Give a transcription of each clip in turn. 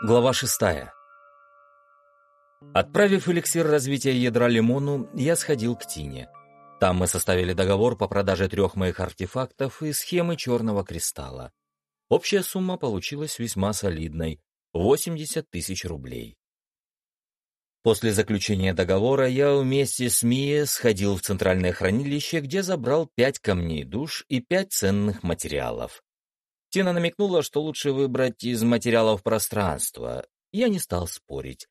Глава шестая. Отправив эликсир развития ядра Лимону, я сходил к Тине. Там мы составили договор по продаже трех моих артефактов и схемы черного кристалла. Общая сумма получилась весьма солидной — 80 тысяч рублей. После заключения договора я вместе с Мией сходил в центральное хранилище, где забрал пять камней душ и пять ценных материалов. Тина намекнула, что лучше выбрать из материалов пространства. Я не стал спорить.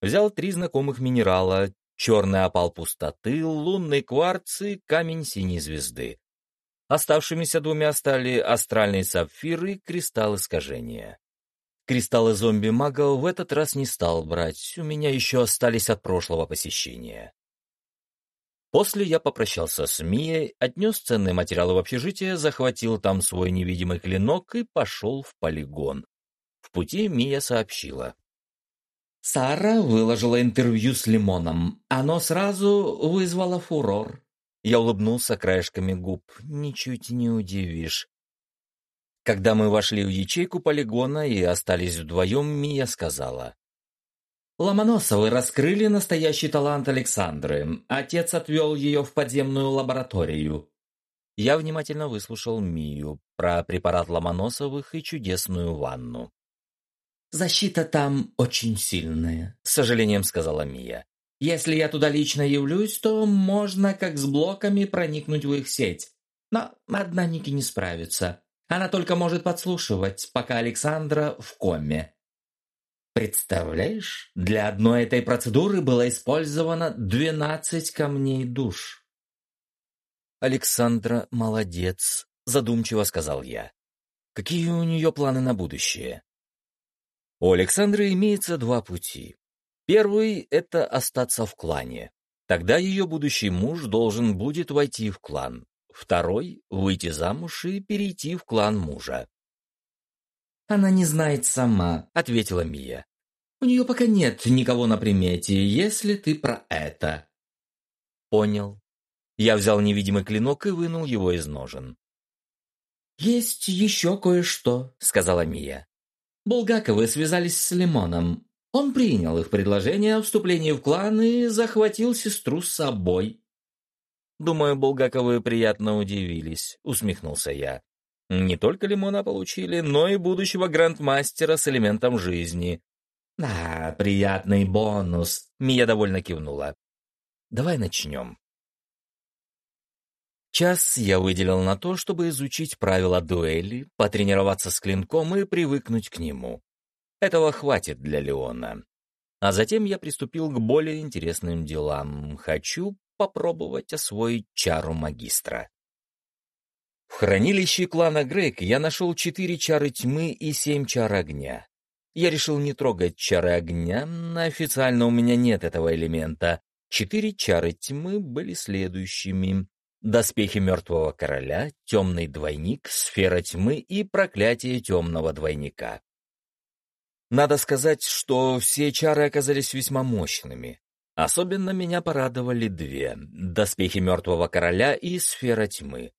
Взял три знакомых минерала, черный опал пустоты, лунный кварц и камень синей звезды. Оставшимися двумя стали астральный сапфир и кристалл искажения. Кристаллы зомби-мага в этот раз не стал брать, у меня еще остались от прошлого посещения. После я попрощался с Мией, отнес ценные материалы в общежитие, захватил там свой невидимый клинок и пошел в полигон. В пути Мия сообщила. Сара выложила интервью с Лимоном. Оно сразу вызвало фурор. Я улыбнулся краешками губ. Ничуть не удивишь. Когда мы вошли в ячейку полигона и остались вдвоем, Мия сказала. Ломоносовы раскрыли настоящий талант Александры. Отец отвел ее в подземную лабораторию. Я внимательно выслушал Мию про препарат Ломоносовых и чудесную ванну. «Защита там очень сильная», — с сожалением сказала Мия. «Если я туда лично явлюсь, то можно, как с блоками, проникнуть в их сеть. Но одна Ники не справится. Она только может подслушивать, пока Александра в коме. Представляешь, для одной этой процедуры было использовано 12 камней душ. Александра молодец, задумчиво сказал я. Какие у нее планы на будущее? У Александры имеется два пути. Первый — это остаться в клане. Тогда ее будущий муж должен будет войти в клан. Второй — выйти замуж и перейти в клан мужа. «Она не знает сама», — ответила Мия. «У нее пока нет никого на примете, если ты про это». «Понял». Я взял невидимый клинок и вынул его из ножен. «Есть еще кое-что», — сказала Мия. Булгаковы связались с Лимоном. Он принял их предложение о вступлении в клан и захватил сестру с собой. «Думаю, Булгаковы приятно удивились», — усмехнулся я. Не только лимона получили, но и будущего грандмастера с элементом жизни. «Да, приятный бонус», — Мия довольно кивнула. «Давай начнем». Час я выделил на то, чтобы изучить правила дуэли, потренироваться с клинком и привыкнуть к нему. Этого хватит для Леона. А затем я приступил к более интересным делам. Хочу попробовать освоить чару магистра. В хранилище клана Грейк я нашел четыре чары тьмы и семь чар огня. Я решил не трогать чары огня, официально у меня нет этого элемента. Четыре чары тьмы были следующими. Доспехи мертвого короля, темный двойник, сфера тьмы и проклятие темного двойника. Надо сказать, что все чары оказались весьма мощными. Особенно меня порадовали две — доспехи мертвого короля и сфера тьмы.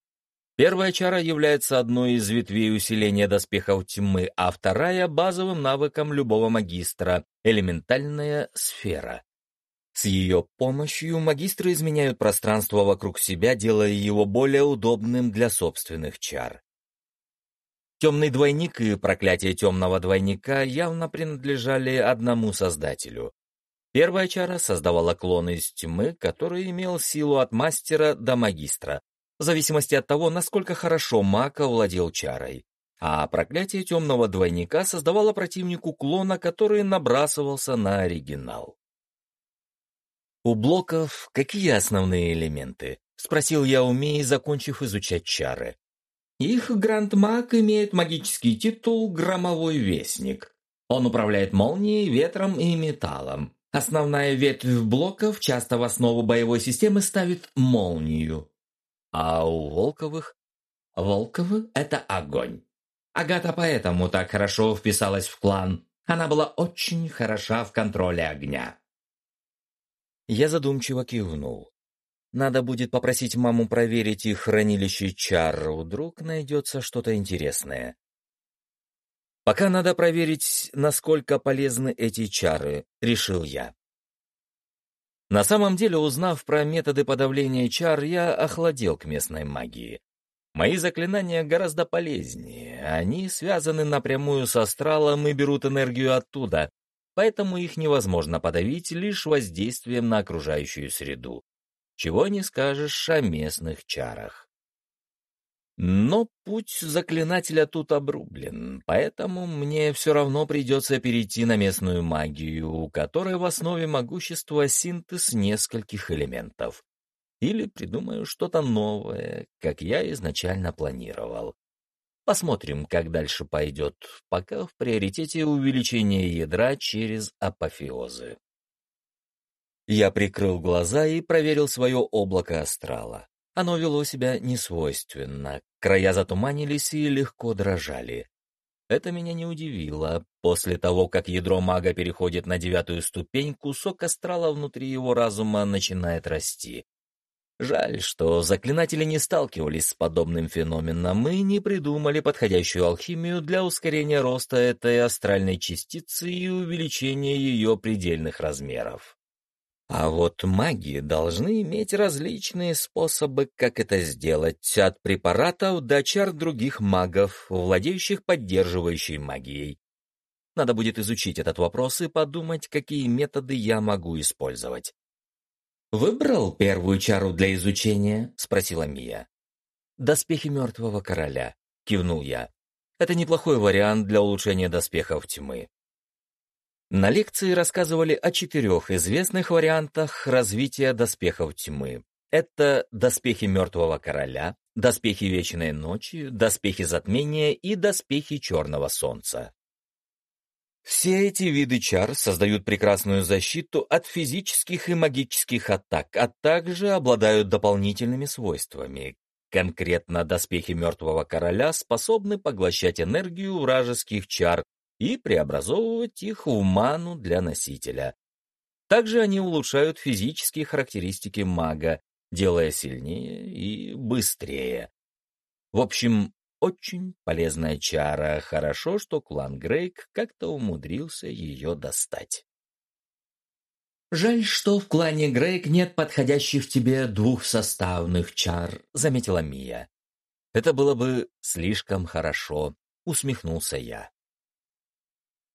Первая чара является одной из ветвей усиления доспехов тьмы, а вторая — базовым навыком любого магистра — элементальная сфера. С ее помощью магистры изменяют пространство вокруг себя, делая его более удобным для собственных чар. Темный двойник и проклятие темного двойника явно принадлежали одному создателю. Первая чара создавала клон из тьмы, который имел силу от мастера до магистра, в зависимости от того, насколько хорошо маг овладел чарой. А проклятие темного двойника создавало противнику клона, который набрасывался на оригинал. «У блоков какие основные элементы?» — спросил я у Мии, закончив изучать чары. «Их гранд-маг имеет магический титул «Громовой вестник». Он управляет молнией, ветром и металлом. Основная ветвь блоков часто в основу боевой системы ставит молнию. А у Волковых? Волковы — это огонь. Агата поэтому так хорошо вписалась в клан. Она была очень хороша в контроле огня. Я задумчиво кивнул. Надо будет попросить маму проверить их хранилище чар, вдруг найдется что-то интересное. Пока надо проверить, насколько полезны эти чары, решил я. На самом деле, узнав про методы подавления чар, я охладел к местной магии. Мои заклинания гораздо полезнее. Они связаны напрямую с астралом и берут энергию оттуда, поэтому их невозможно подавить лишь воздействием на окружающую среду. Чего не скажешь о местных чарах. Но путь заклинателя тут обрублен, поэтому мне все равно придется перейти на местную магию, у которой в основе могущества синтез нескольких элементов. Или придумаю что-то новое, как я изначально планировал. Посмотрим, как дальше пойдет, пока в приоритете увеличение ядра через апофеозы. Я прикрыл глаза и проверил свое облако астрала. Оно вело себя несвойственно, края затуманились и легко дрожали. Это меня не удивило. После того, как ядро мага переходит на девятую ступень, кусок астрала внутри его разума начинает расти. Жаль, что заклинатели не сталкивались с подобным феноменом и не придумали подходящую алхимию для ускорения роста этой астральной частицы и увеличения ее предельных размеров. А вот маги должны иметь различные способы, как это сделать, от препаратов до чар других магов, владеющих поддерживающей магией. Надо будет изучить этот вопрос и подумать, какие методы я могу использовать. «Выбрал первую чару для изучения?» — спросила Мия. «Доспехи мертвого короля», — кивнул я. «Это неплохой вариант для улучшения доспехов тьмы. На лекции рассказывали о четырех известных вариантах развития доспехов тьмы. Это доспехи мертвого короля, доспехи вечной ночи, доспехи затмения и доспехи черного солнца. Все эти виды чар создают прекрасную защиту от физических и магических атак, а также обладают дополнительными свойствами. Конкретно доспехи мертвого короля способны поглощать энергию вражеских чар и преобразовывать их в ману для носителя. Также они улучшают физические характеристики мага, делая сильнее и быстрее. В общем, очень полезная чара. Хорошо, что клан Грейк как-то умудрился ее достать. «Жаль, что в клане Грейк нет подходящих тебе двухсоставных чар», — заметила Мия. «Это было бы слишком хорошо», — усмехнулся я.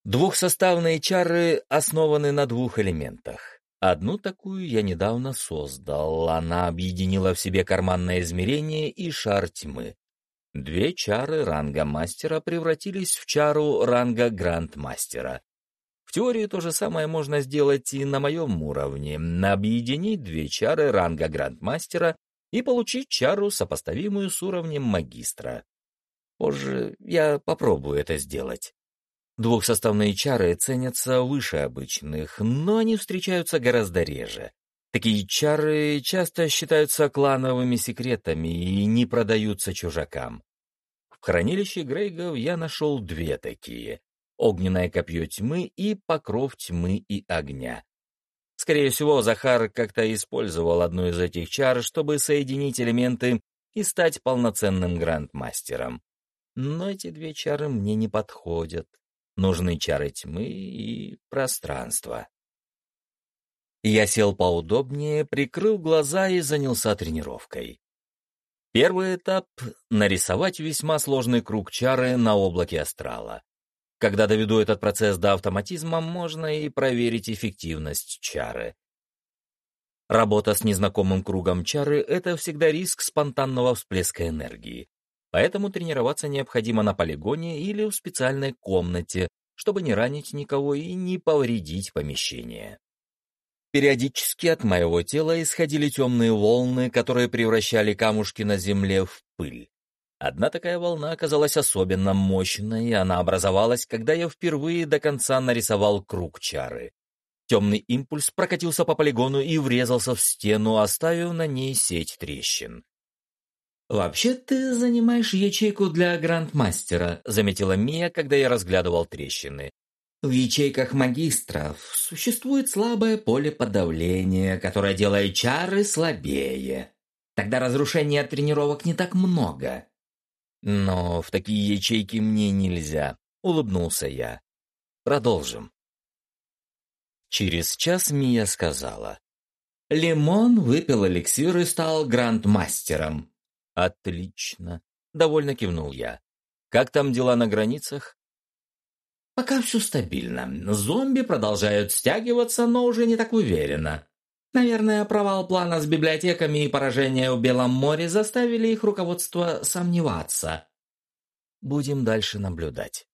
Двухсоставные чары основаны на двух элементах. Одну такую я недавно создал. Она объединила в себе карманное измерение и шар тьмы. Две чары ранга мастера превратились в чару ранга грандмастера. В теории то же самое можно сделать и на моем уровне, объединить две чары ранга грандмастера и получить чару, сопоставимую с уровнем магистра. Позже я попробую это сделать. Двухсоставные чары ценятся выше обычных, но они встречаются гораздо реже. Такие чары часто считаются клановыми секретами и не продаются чужакам. В хранилище Грейгов я нашел две такие — огненное копье тьмы и покров тьмы и огня. Скорее всего, Захар как-то использовал одну из этих чар, чтобы соединить элементы и стать полноценным грандмастером. Но эти две чары мне не подходят. Нужны чары тьмы и пространства. Я сел поудобнее, прикрыл глаза и занялся тренировкой. Первый этап — нарисовать весьма сложный круг чары на облаке астрала. Когда доведу этот процесс до автоматизма, можно и проверить эффективность чары. Работа с незнакомым кругом чары — это всегда риск спонтанного всплеска энергии поэтому тренироваться необходимо на полигоне или в специальной комнате, чтобы не ранить никого и не повредить помещение. Периодически от моего тела исходили темные волны, которые превращали камушки на земле в пыль. Одна такая волна оказалась особенно мощной, и она образовалась, когда я впервые до конца нарисовал круг чары. Темный импульс прокатился по полигону и врезался в стену, оставив на ней сеть трещин. «Вообще ты занимаешь ячейку для грандмастера», — заметила Мия, когда я разглядывал трещины. «В ячейках магистров существует слабое поле подавления, которое делает чары слабее. Тогда разрушения от тренировок не так много». «Но в такие ячейки мне нельзя», улыбнулся я. Продолжим. Через час Мия сказала. Лимон выпил эликсир и стал грандмастером. Отлично. Довольно кивнул я. Как там дела на границах? Пока все стабильно. Зомби продолжают стягиваться, но уже не так уверенно. Наверное, провал плана с библиотеками и поражение в Белом море заставили их руководство сомневаться. Будем дальше наблюдать.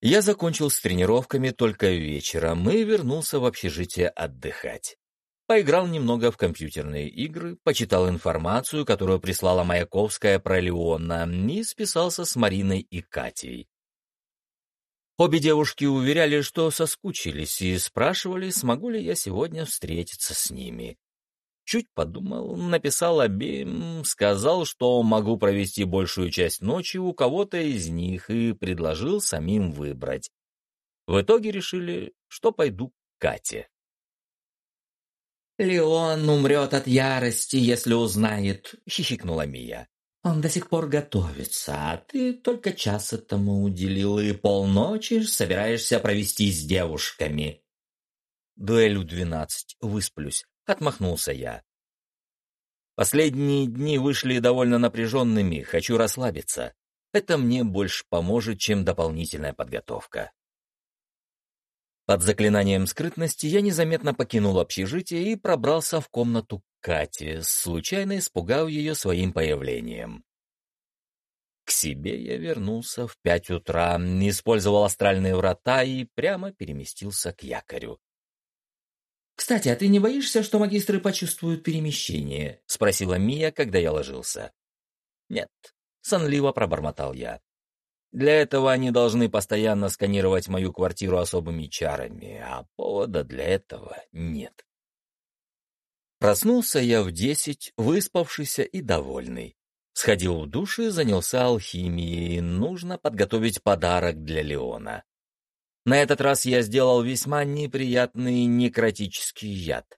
Я закончил с тренировками только вечером и вернулся в общежитие отдыхать. Поиграл немного в компьютерные игры, почитал информацию, которую прислала Маяковская про Леона, и списался с Мариной и Катей. Обе девушки уверяли, что соскучились, и спрашивали, смогу ли я сегодня встретиться с ними. Чуть подумал, написал обеим, сказал, что могу провести большую часть ночи у кого-то из них, и предложил самим выбрать. В итоге решили, что пойду к Кате. «Леон умрет от ярости, если узнает», — хихикнула Мия. «Он до сих пор готовится, а ты только час этому уделил и полночи собираешься провести с девушками». «Дуэль двенадцать, высплюсь», — отмахнулся я. Последние дни вышли довольно напряженными, хочу расслабиться. Это мне больше поможет, чем дополнительная подготовка. Под заклинанием скрытности я незаметно покинул общежитие и пробрался в комнату Кати, случайно испугав ее своим появлением. К себе я вернулся в пять утра, использовал астральные врата и прямо переместился к якорю. «Кстати, а ты не боишься, что магистры почувствуют перемещение?» — спросила Мия, когда я ложился. «Нет», — сонливо пробормотал я. Для этого они должны постоянно сканировать мою квартиру особыми чарами, а повода для этого нет. Проснулся я в десять, выспавшийся и довольный. Сходил в душ и занялся алхимией, нужно подготовить подарок для Леона. На этот раз я сделал весьма неприятный некротический яд.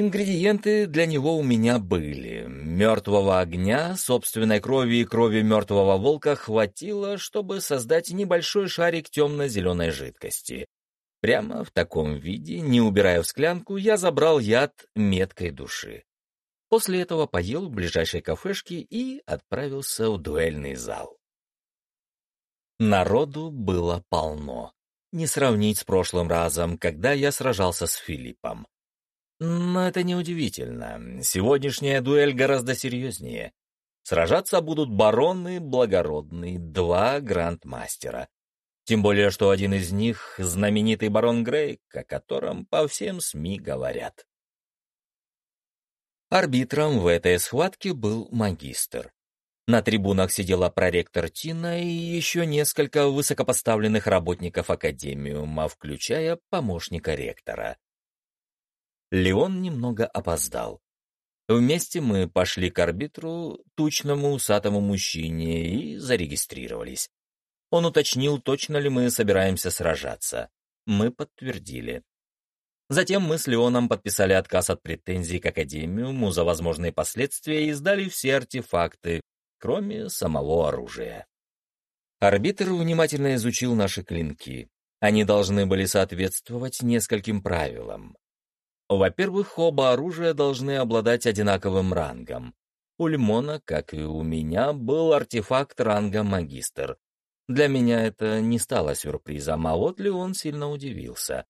Ингредиенты для него у меня были. Мертвого огня, собственной крови и крови мертвого волка хватило, чтобы создать небольшой шарик темно-зеленой жидкости. Прямо в таком виде, не убирая в склянку, я забрал яд меткой души. После этого поел в ближайшей кафешке и отправился в дуэльный зал. Народу было полно. Не сравнить с прошлым разом, когда я сражался с Филиппом. Но это неудивительно. Сегодняшняя дуэль гораздо серьезнее. Сражаться будут бароны благородные, два грандмастера. Тем более, что один из них — знаменитый барон Грейк, о котором по всем СМИ говорят. Арбитром в этой схватке был магистр. На трибунах сидела проректор Тина и еще несколько высокопоставленных работников Академиума, включая помощника ректора. Леон немного опоздал. Вместе мы пошли к арбитру, тучному усатому мужчине, и зарегистрировались. Он уточнил, точно ли мы собираемся сражаться. Мы подтвердили. Затем мы с Леоном подписали отказ от претензий к Академиуму за возможные последствия и сдали все артефакты, кроме самого оружия. Арбитр внимательно изучил наши клинки. Они должны были соответствовать нескольким правилам. Во-первых, оба оружия должны обладать одинаковым рангом. У Лимона, как и у меня, был артефакт ранга магистр. Для меня это не стало сюрпризом, а вот ли он сильно удивился.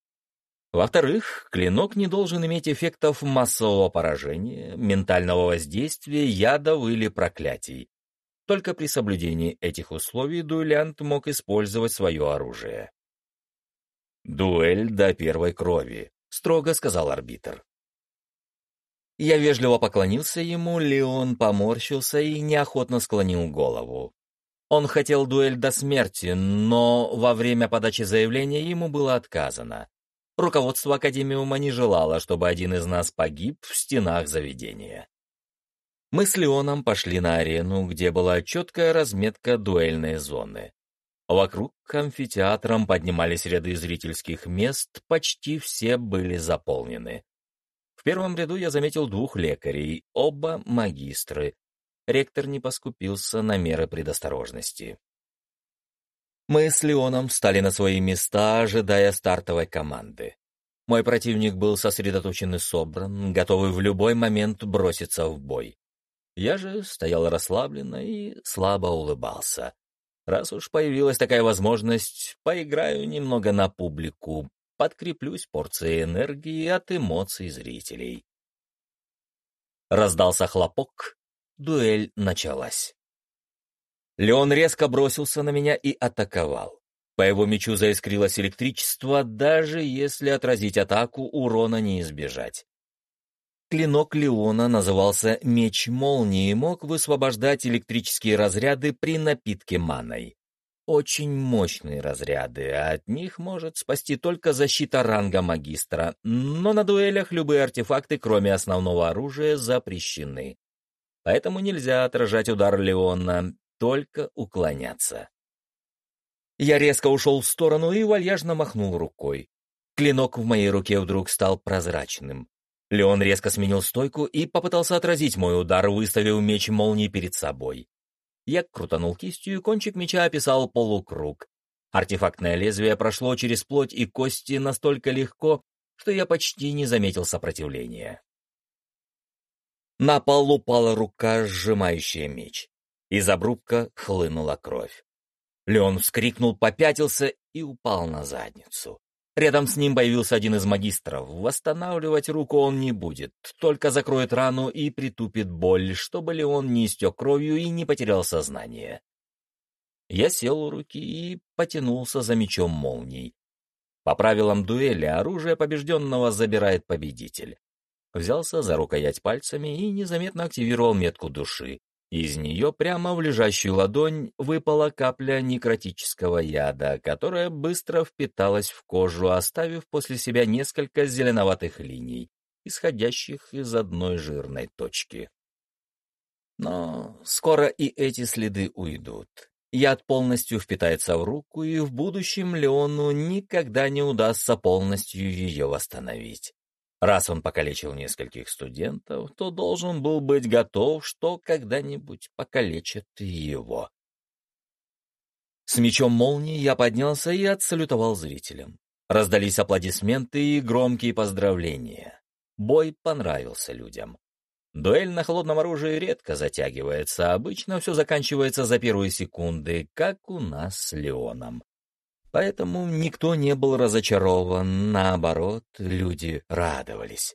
Во-вторых, клинок не должен иметь эффектов массового поражения, ментального воздействия, ядов или проклятий. Только при соблюдении этих условий дуэлянт мог использовать свое оружие. Дуэль до первой крови. — строго сказал арбитр. Я вежливо поклонился ему, Леон поморщился и неохотно склонил голову. Он хотел дуэль до смерти, но во время подачи заявления ему было отказано. Руководство Академиума не желало, чтобы один из нас погиб в стенах заведения. Мы с Леоном пошли на арену, где была четкая разметка дуэльной зоны. Вокруг амфитеатром поднимались ряды зрительских мест, почти все были заполнены. В первом ряду я заметил двух лекарей, оба магистры. Ректор не поскупился на меры предосторожности. Мы с Леоном встали на свои места, ожидая стартовой команды. Мой противник был сосредоточен и собран, готовый в любой момент броситься в бой. Я же стоял расслабленно и слабо улыбался. Раз уж появилась такая возможность, поиграю немного на публику, подкреплюсь порцией энергии от эмоций зрителей. Раздался хлопок, дуэль началась. Леон резко бросился на меня и атаковал. По его мечу заискрилось электричество, даже если отразить атаку, урона не избежать. Клинок Леона назывался «Меч молнии» и мог высвобождать электрические разряды при напитке маной. Очень мощные разряды, а от них может спасти только защита ранга магистра, но на дуэлях любые артефакты, кроме основного оружия, запрещены. Поэтому нельзя отражать удар Леона, только уклоняться. Я резко ушел в сторону и вальяжно махнул рукой. Клинок в моей руке вдруг стал прозрачным. Леон резко сменил стойку и попытался отразить мой удар, выставив меч молнии перед собой. Я крутанул кистью, и кончик меча описал полукруг. Артефактное лезвие прошло через плоть и кости настолько легко, что я почти не заметил сопротивления. На пол упала рука, сжимающая меч. Из обрубка хлынула кровь. Леон вскрикнул, попятился и упал на задницу. Рядом с ним появился один из магистров. Восстанавливать руку он не будет, только закроет рану и притупит боль, чтобы Леон не истек кровью и не потерял сознание. Я сел у руки и потянулся за мечом молний. По правилам дуэли оружие побежденного забирает победитель. Взялся за рукоять пальцами и незаметно активировал метку души. Из нее прямо в лежащую ладонь выпала капля некротического яда, которая быстро впиталась в кожу, оставив после себя несколько зеленоватых линий, исходящих из одной жирной точки. Но скоро и эти следы уйдут. Яд полностью впитается в руку, и в будущем Леону никогда не удастся полностью ее восстановить. Раз он покалечил нескольких студентов, то должен был быть готов, что когда-нибудь покалечат его. С мечом молнии я поднялся и отсалютовал зрителям. Раздались аплодисменты и громкие поздравления. Бой понравился людям. Дуэль на холодном оружии редко затягивается, обычно все заканчивается за первые секунды, как у нас с Леоном. Поэтому никто не был разочарован, наоборот, люди радовались.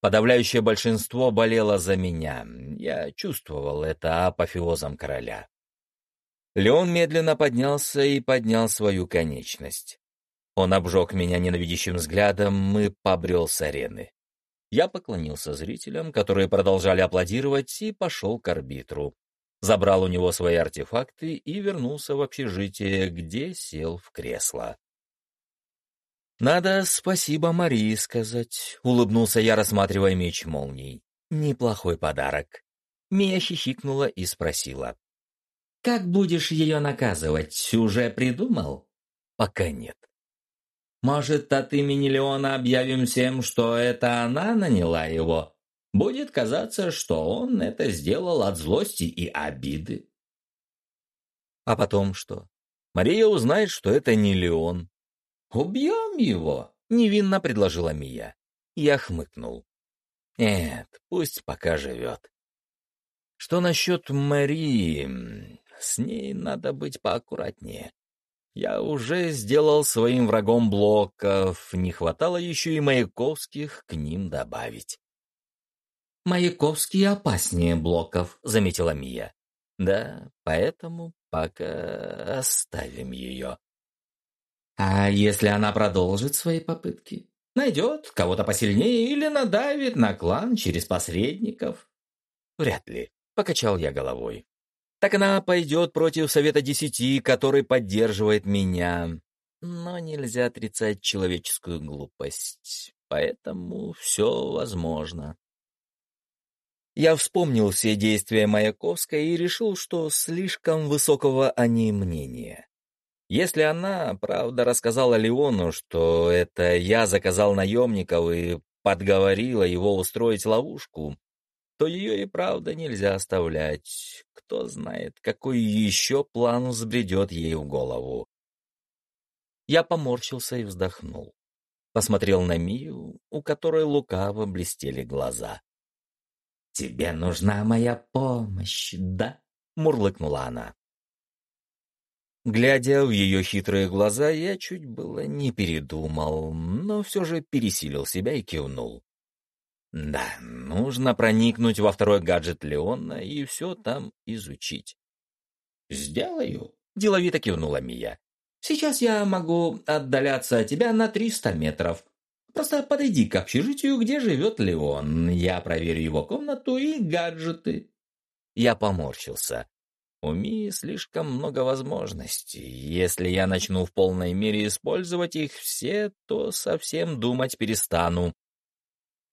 Подавляющее большинство болело за меня, я чувствовал это апофеозом короля. Леон медленно поднялся и поднял свою конечность. Он обжег меня ненавидящим взглядом и побрел с арены. Я поклонился зрителям, которые продолжали аплодировать, и пошел к арбитру забрал у него свои артефакты и вернулся в общежитие, где сел в кресло. «Надо спасибо Марии сказать», — улыбнулся я, рассматривая меч молний. «Неплохой подарок». Мия хихикнула и спросила. «Как будешь ее наказывать, уже придумал?» «Пока нет». «Может, от имени Леона объявим всем, что это она наняла его?» Будет казаться, что он это сделал от злости и обиды. А потом что? Мария узнает, что это не Леон. «Убьем его!» — невинно предложила Мия. Я хмыкнул. «Нет, пусть пока живет». Что насчет Марии? С ней надо быть поаккуратнее. Я уже сделал своим врагом блоков, не хватало еще и Маяковских к ним добавить. «Маяковский опаснее блоков», — заметила Мия. «Да, поэтому пока оставим ее». «А если она продолжит свои попытки? Найдет кого-то посильнее или надавит на клан через посредников?» «Вряд ли», — покачал я головой. «Так она пойдет против Совета Десяти, который поддерживает меня. Но нельзя отрицать человеческую глупость, поэтому все возможно». Я вспомнил все действия Маяковской и решил, что слишком высокого о ней мнения. Если она, правда, рассказала Леону, что это я заказал наемников и подговорила его устроить ловушку, то ее и правда нельзя оставлять. Кто знает, какой еще план взбредет ей в голову. Я поморщился и вздохнул. Посмотрел на Мию, у которой лукаво блестели глаза. «Тебе нужна моя помощь, да?» — мурлыкнула она. Глядя в ее хитрые глаза, я чуть было не передумал, но все же пересилил себя и кивнул. Да, нужно проникнуть во второй гаджет Леона и все там изучить. «Сделаю», — деловито кивнула Мия. «Сейчас я могу отдаляться от тебя на триста метров. Просто подойди к общежитию, где живет Леон. Я проверю его комнату и гаджеты». Я поморщился. У Мии слишком много возможностей. Если я начну в полной мере использовать их все, то совсем думать перестану.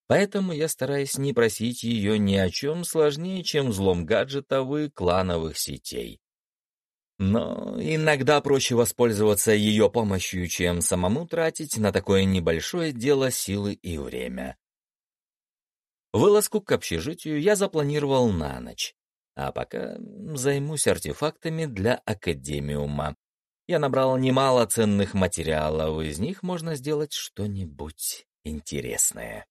Поэтому я стараюсь не просить ее ни о чем сложнее, чем взлом гаджетов и клановых сетей. Но иногда проще воспользоваться ее помощью, чем самому тратить на такое небольшое дело силы и время. Вылазку к общежитию я запланировал на ночь. А пока займусь артефактами для Академиума. Я набрал немало ценных материалов, из них можно сделать что-нибудь интересное.